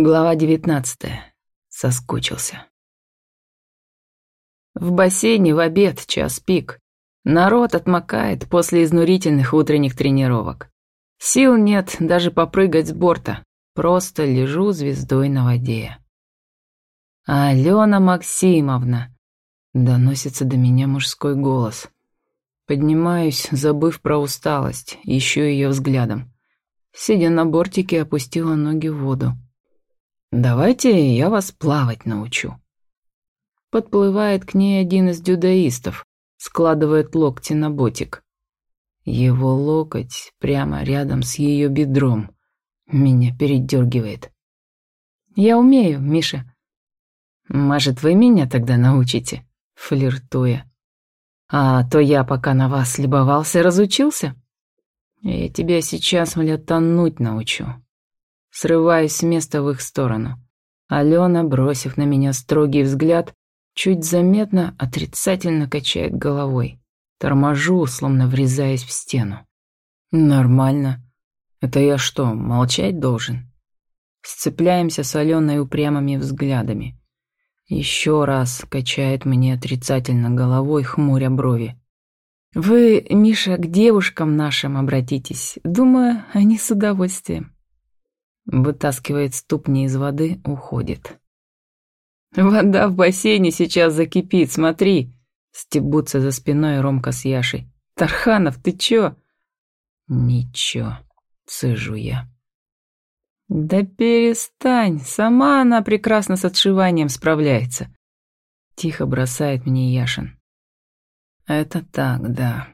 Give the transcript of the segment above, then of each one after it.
Глава девятнадцатая. Соскучился. В бассейне в обед, час пик. Народ отмокает после изнурительных утренних тренировок. Сил нет даже попрыгать с борта. Просто лежу звездой на воде. «Алена Максимовна!» Доносится до меня мужской голос. Поднимаюсь, забыв про усталость, ищу ее взглядом. Сидя на бортике, опустила ноги в воду. «Давайте я вас плавать научу». Подплывает к ней один из дюдаистов, складывает локти на ботик. Его локоть прямо рядом с ее бедром. Меня передергивает. «Я умею, Миша». «Может, вы меня тогда научите?» Флиртуя. «А то я пока на вас любовался, разучился?» «Я тебя сейчас, мля, тонуть научу». Срываюсь с места в их сторону. Алена, бросив на меня строгий взгляд, чуть заметно отрицательно качает головой. Торможу, словно врезаясь в стену. «Нормально. Это я что, молчать должен?» Сцепляемся с Аленой упрямыми взглядами. Еще раз качает мне отрицательно головой, хмуря брови. «Вы, Миша, к девушкам нашим обратитесь. Думаю, они с удовольствием». Вытаскивает ступни из воды, уходит. «Вода в бассейне сейчас закипит, смотри!» Стебутся за спиной Ромка с Яшей. «Тарханов, ты чё?» «Ничего», — цежу я. «Да перестань, сама она прекрасно с отшиванием справляется», — тихо бросает мне Яшин. «Это так, да.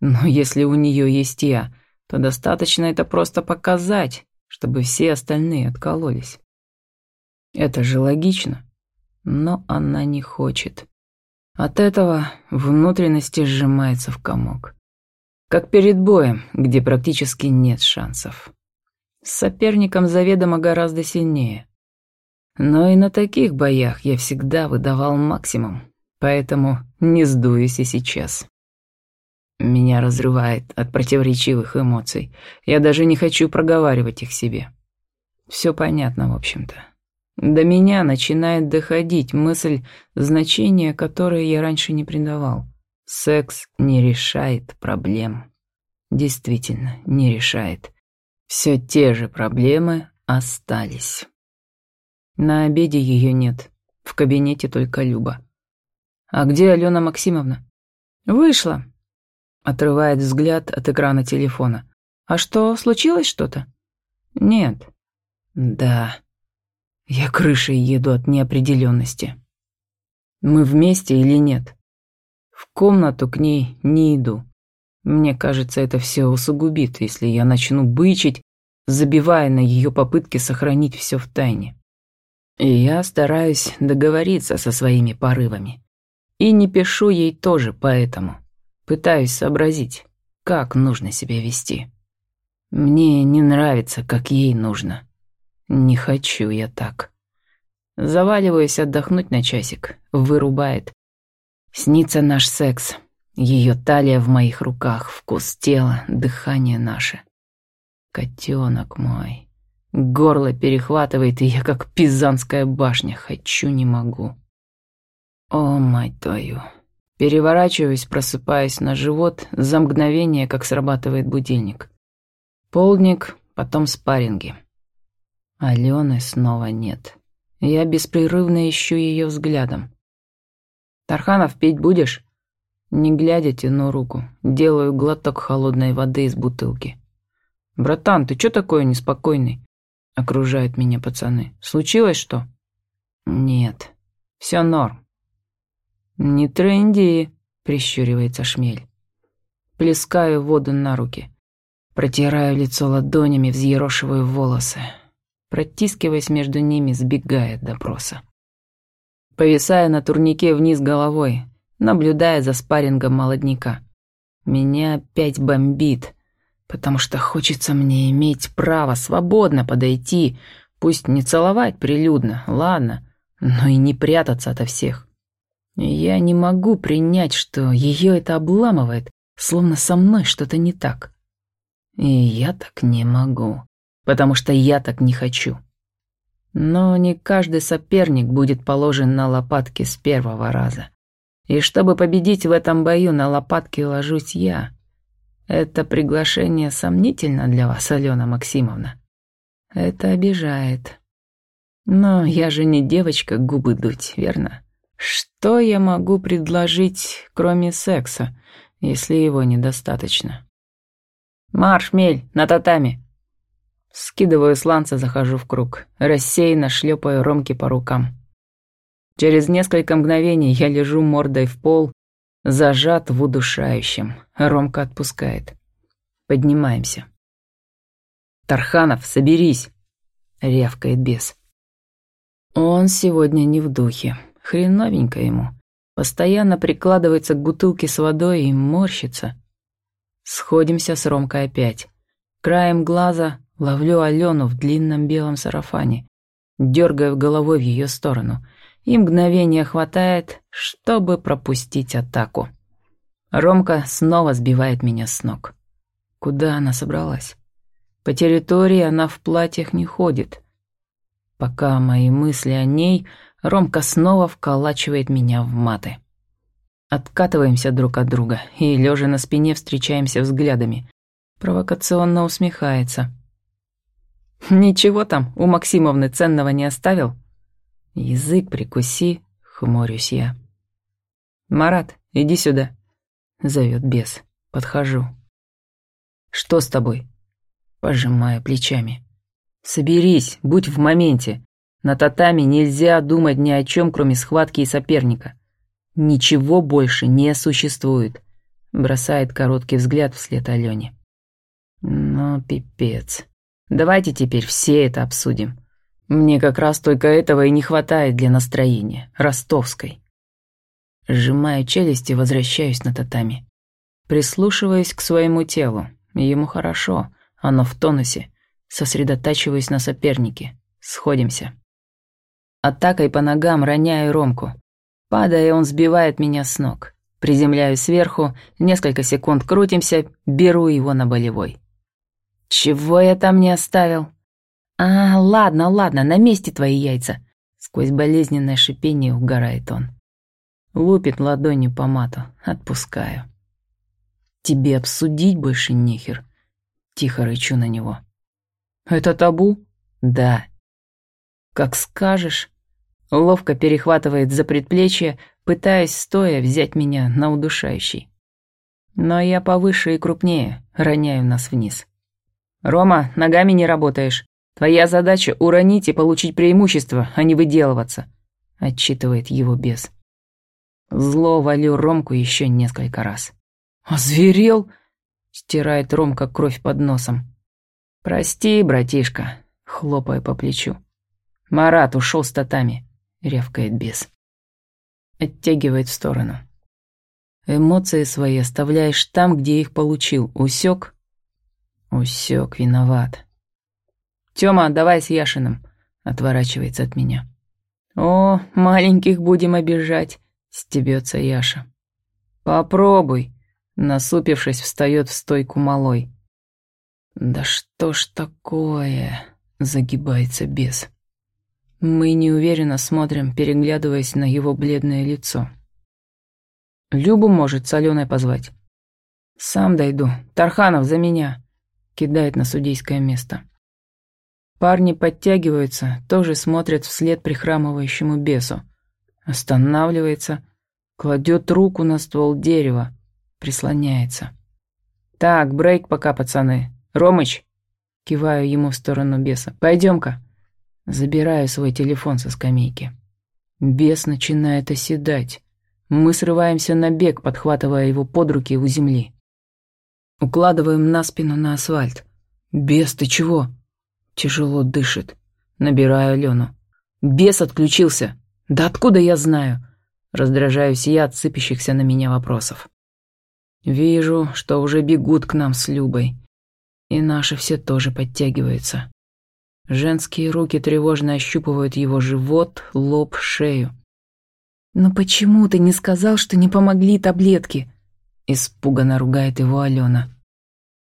Но если у нее есть я, то достаточно это просто показать, чтобы все остальные откололись. Это же логично. Но она не хочет. От этого внутренности сжимается в комок. Как перед боем, где практически нет шансов. С соперником заведомо гораздо сильнее. Но и на таких боях я всегда выдавал максимум, поэтому не сдуюсь и сейчас. Меня разрывает от противоречивых эмоций. Я даже не хочу проговаривать их себе. Все понятно, в общем-то. До меня начинает доходить мысль, значения которой я раньше не придавал. Секс не решает проблем. Действительно, не решает. Все те же проблемы остались. На обеде ее нет. В кабинете только Люба. А где Алена Максимовна? Вышла, Отрывает взгляд от экрана телефона. «А что, случилось что-то?» «Нет». «Да». Я крышей еду от неопределенности. Мы вместе или нет? В комнату к ней не иду. Мне кажется, это все усугубит, если я начну бычить, забивая на ее попытки сохранить все в тайне. И я стараюсь договориться со своими порывами. И не пишу ей тоже поэтому. Пытаюсь сообразить, как нужно себя вести. Мне не нравится, как ей нужно. Не хочу я так. Заваливаюсь отдохнуть на часик, вырубает. Снится наш секс, ее талия в моих руках, вкус тела, дыхание наше. Котенок мой. Горло перехватывает, и я как пизанская башня, хочу не могу. О, мать твою. Переворачиваюсь, просыпаясь на живот за мгновение, как срабатывает будильник. Полдник, потом спарринги. Алены снова нет. Я беспрерывно ищу ее взглядом. «Тарханов, пить будешь?» Не глядя, тяну руку. Делаю глоток холодной воды из бутылки. «Братан, ты чё такой неспокойный?» Окружают меня пацаны. «Случилось что?» «Нет. Все норм. «Не тренди», — прищуривается шмель. Плескаю воду на руки. Протираю лицо ладонями, взъерошиваю волосы. Протискиваясь между ними, сбегает допроса. Повисая на турнике вниз головой, наблюдая за спаррингом молодняка. Меня опять бомбит, потому что хочется мне иметь право свободно подойти, пусть не целовать прилюдно, ладно, но и не прятаться ото всех. Я не могу принять, что ее это обламывает, словно со мной что-то не так. И я так не могу, потому что я так не хочу. Но не каждый соперник будет положен на лопатки с первого раза. И чтобы победить в этом бою, на лопатки ложусь я. Это приглашение сомнительно для вас, Алена Максимовна. Это обижает. Но я же не девочка губы дуть, верно? Что я могу предложить, кроме секса, если его недостаточно? Марш, мель, на татами. Скидываю сланца, захожу в круг. Рассеянно шлепаю Ромки по рукам. Через несколько мгновений я лежу мордой в пол, зажат в удушающем. Ромка отпускает. Поднимаемся. «Тарханов, соберись!» — рявкает бес. Он сегодня не в духе. Хреновенько ему. Постоянно прикладывается к бутылке с водой и морщится. Сходимся с Ромкой опять. Краем глаза ловлю Алену в длинном белом сарафане, дергаю головой в ее сторону, и мгновения хватает, чтобы пропустить атаку. Ромка снова сбивает меня с ног. Куда она собралась? По территории она в платьях не ходит. Пока мои мысли о ней, Ромка снова вколачивает меня в маты. Откатываемся друг от друга и, лежа на спине, встречаемся взглядами. Провокационно усмехается. «Ничего там, у Максимовны ценного не оставил?» «Язык прикуси», — хмурюсь я. «Марат, иди сюда», — зовет бес. Подхожу. «Что с тобой?» Пожимаю плечами. «Соберись, будь в моменте. На татами нельзя думать ни о чем, кроме схватки и соперника. Ничего больше не существует», — бросает короткий взгляд вслед Алене. «Ну, пипец. Давайте теперь все это обсудим. Мне как раз только этого и не хватает для настроения, ростовской». Сжимаю челюсти, возвращаюсь на татами. Прислушиваюсь к своему телу. Ему хорошо. Оно в тонусе. Сосредотачиваюсь на сопернике. Сходимся. Атакой по ногам роняю Ромку. Падая, он сбивает меня с ног. Приземляю сверху, несколько секунд крутимся, беру его на болевой. «Чего я там не оставил?» «А, ладно, ладно, на месте твои яйца!» Сквозь болезненное шипение угорает он. Лупит ладонью по мату. Отпускаю. «Тебе обсудить больше нехер», Тихо рычу на него. «Это табу?» «Да». «Как скажешь». Ловко перехватывает за предплечье, пытаясь стоя взять меня на удушающий. Но я повыше и крупнее, роняю нас вниз. «Рома, ногами не работаешь. Твоя задача — уронить и получить преимущество, а не выделываться», — отчитывает его бес. Зло валю Ромку еще несколько раз. «Озверел?» Стирает Ромка кровь под носом. «Прости, братишка», — хлопая по плечу. «Марат ушел с татами», — рявкает бес. Оттягивает в сторону. Эмоции свои оставляешь там, где их получил. Усек? Усек, виноват. Тёма, давай с Яшиным. Отворачивается от меня. О, маленьких будем обижать, стебется Яша. Попробуй, Насупившись, встает в стойку малой. «Да что ж такое?» — загибается бес. Мы неуверенно смотрим, переглядываясь на его бледное лицо. «Любу может соленой позвать?» «Сам дойду. Тарханов, за меня!» — кидает на судейское место. Парни подтягиваются, тоже смотрят вслед прихрамывающему бесу. Останавливается, кладет руку на ствол дерева, прислоняется. «Так, брейк пока, пацаны. Ромыч!» Киваю ему в сторону беса. «Пойдем-ка!» Забираю свой телефон со скамейки. Бес начинает оседать. Мы срываемся на бег, подхватывая его под руки у земли. Укладываем на спину на асфальт. «Бес, ты чего?» Тяжело дышит. Набираю Алену. «Бес отключился!» «Да откуда я знаю?» Раздражаюсь я от сыпящихся на меня вопросов. Вижу, что уже бегут к нам с Любой. И наши все тоже подтягиваются. Женские руки тревожно ощупывают его живот, лоб, шею. «Но почему ты не сказал, что не помогли таблетки?» Испуганно ругает его Алена.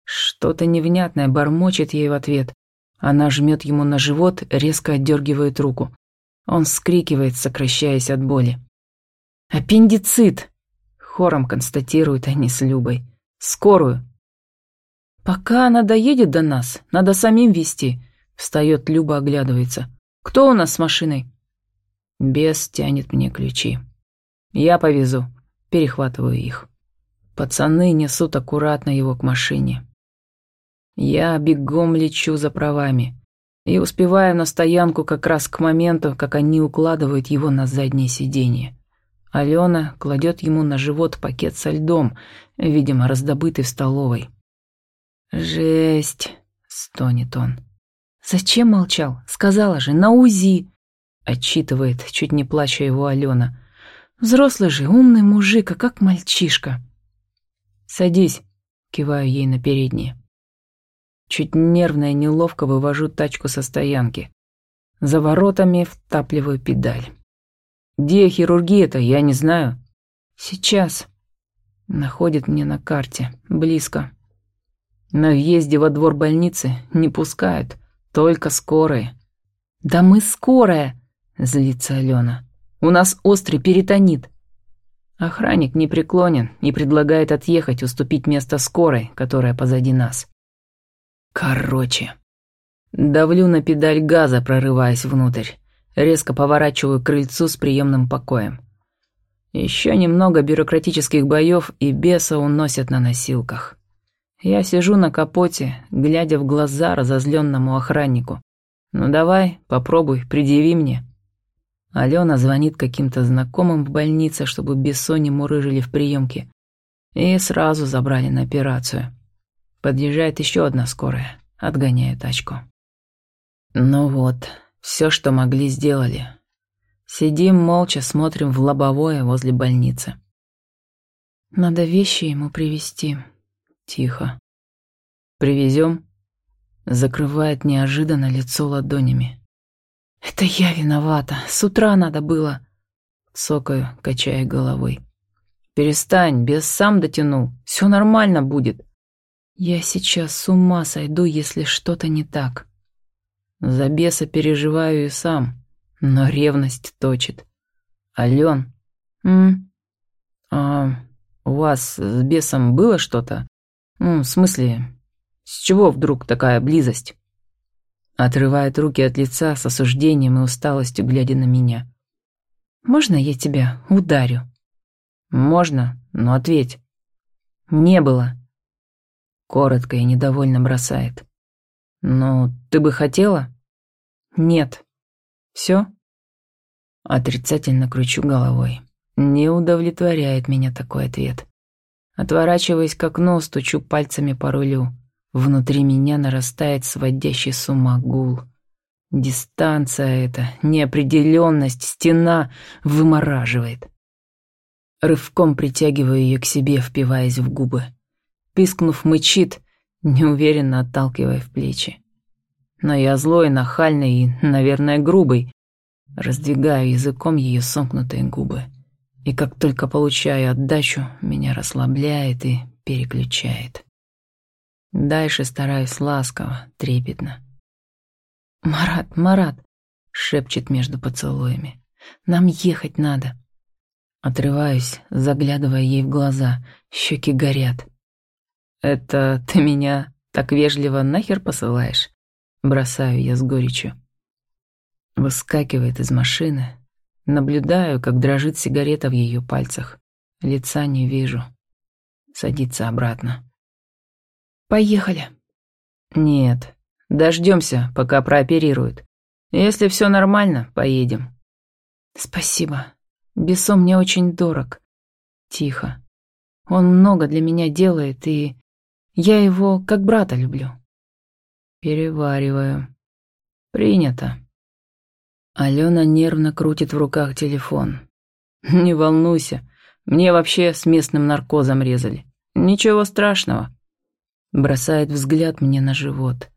Что-то невнятное бормочет ей в ответ, Она жмет ему на живот, резко отдергивает руку. Он вскрикивает, сокращаясь от боли. «Аппендицит!» — хором констатируют они с Любой. «Скорую!» «Пока она доедет до нас, надо самим везти», — встает Люба, оглядывается. «Кто у нас с машиной?» Бес тянет мне ключи. «Я повезу», — перехватываю их. Пацаны несут аккуратно его к машине. Я бегом лечу за правами и успеваю на стоянку как раз к моменту, как они укладывают его на заднее сиденье. Алена кладет ему на живот пакет со льдом, видимо, раздобытый в столовой. «Жесть!» — стонет он. «Зачем молчал? Сказала же, на УЗИ!» — отчитывает, чуть не плача его Алена. «Взрослый же, умный мужик, а как мальчишка!» «Садись!» — киваю ей на переднее. Чуть нервно и неловко вывожу тачку со стоянки. За воротами втапливаю педаль. Где хирургия-то, я не знаю. Сейчас. Находит мне на карте. Близко. На въезде во двор больницы не пускают. Только скорые. Да мы скорая, злится Алена. У нас острый перитонит. Охранник не преклонен и предлагает отъехать, уступить место скорой, которая позади нас. Короче. Давлю на педаль газа, прорываясь внутрь. Резко поворачиваю к крыльцу с приемным покоем. Еще немного бюрократических боев и беса уносят на носилках. Я сижу на капоте, глядя в глаза разозленному охраннику. «Ну давай, попробуй, предъяви мне». Алена звонит каким-то знакомым в больнице, чтобы Бессо не мурыжили в приемке. И сразу забрали на операцию. Подъезжает еще одна скорая, отгоняя тачку. Ну вот, все, что могли, сделали. Сидим молча, смотрим в лобовое возле больницы. Надо вещи ему привезти. Тихо. Привезем? Закрывает неожиданно лицо ладонями. Это я виновата. С утра надо было. Цокаю, качая головой. Перестань, без сам дотянул. Все нормально будет. Я сейчас с ума сойду, если что-то не так. За беса переживаю и сам, но ревность точит. Ален, м? А у вас с бесом было что-то? Ну, в смысле, с чего вдруг такая близость? Отрывает руки от лица с осуждением и усталостью, глядя на меня. «Можно я тебя ударю?» «Можно, но ответь». «Не было». Коротко и недовольно бросает. «Ну, ты бы хотела?» «Нет». «Все?» Отрицательно кручу головой. Не удовлетворяет меня такой ответ. Отворачиваясь к окну, стучу пальцами по рулю. Внутри меня нарастает сводящий с ума гул. Дистанция эта, неопределенность, стена вымораживает. Рывком притягиваю ее к себе, впиваясь в губы. Пискнув, мычит, неуверенно отталкивая в плечи. Но я злой, нахальный и, наверное, грубый. Раздвигаю языком ее сомкнутые губы. И как только получаю отдачу, меня расслабляет и переключает. Дальше стараюсь ласково, трепетно. «Марат, Марат!» — шепчет между поцелуями. «Нам ехать надо!» Отрываюсь, заглядывая ей в глаза, щеки горят. «Это ты меня так вежливо нахер посылаешь?» Бросаю я с горечью. Выскакивает из машины. Наблюдаю, как дрожит сигарета в ее пальцах. Лица не вижу. Садится обратно. «Поехали». «Нет. Дождемся, пока прооперируют. Если все нормально, поедем». «Спасибо. Бессо мне очень дорог. Тихо. Он много для меня делает, и я его как брата люблю». Перевариваю. Принято. Алена нервно крутит в руках телефон. Не волнуйся, мне вообще с местным наркозом резали. Ничего страшного. Бросает взгляд мне на живот.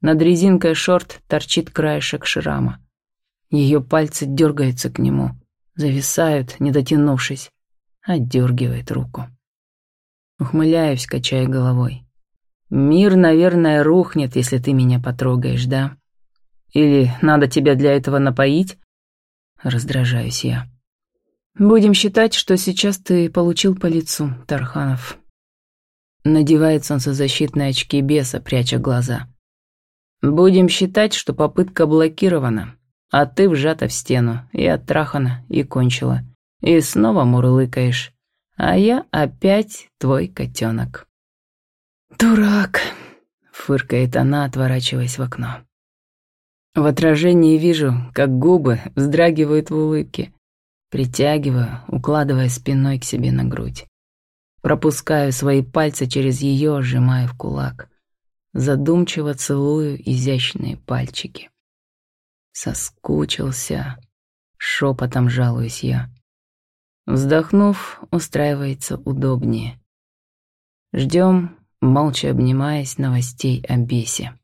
Над резинкой шорт торчит краешек шрама. Ее пальцы дергаются к нему, зависают, не дотянувшись. Отдергивает руку. Ухмыляюсь, качая головой. Мир, наверное, рухнет, если ты меня потрогаешь, да? Или надо тебя для этого напоить? Раздражаюсь я. Будем считать, что сейчас ты получил по лицу, Тарханов. Надевает солнцезащитные очки беса, пряча глаза. Будем считать, что попытка блокирована, а ты вжата в стену, и оттрахана, и кончила. И снова мурлыкаешь. А я опять твой котенок. «Дурак!» — фыркает она, отворачиваясь в окно. В отражении вижу, как губы вздрагивают в улыбке. Притягиваю, укладывая спиной к себе на грудь. Пропускаю свои пальцы через ее, сжимая в кулак. Задумчиво целую изящные пальчики. Соскучился. Шепотом жалуюсь я. Вздохнув, устраивается удобнее. Ждем, молча обнимаясь новостей о бесе.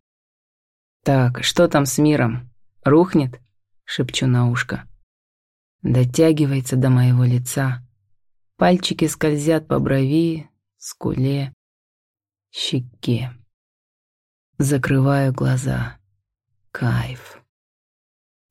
«Так, что там с миром? Рухнет?» — шепчу на ушко. Дотягивается до моего лица. Пальчики скользят по брови, скуле, щеке. Закрываю глаза. Кайф.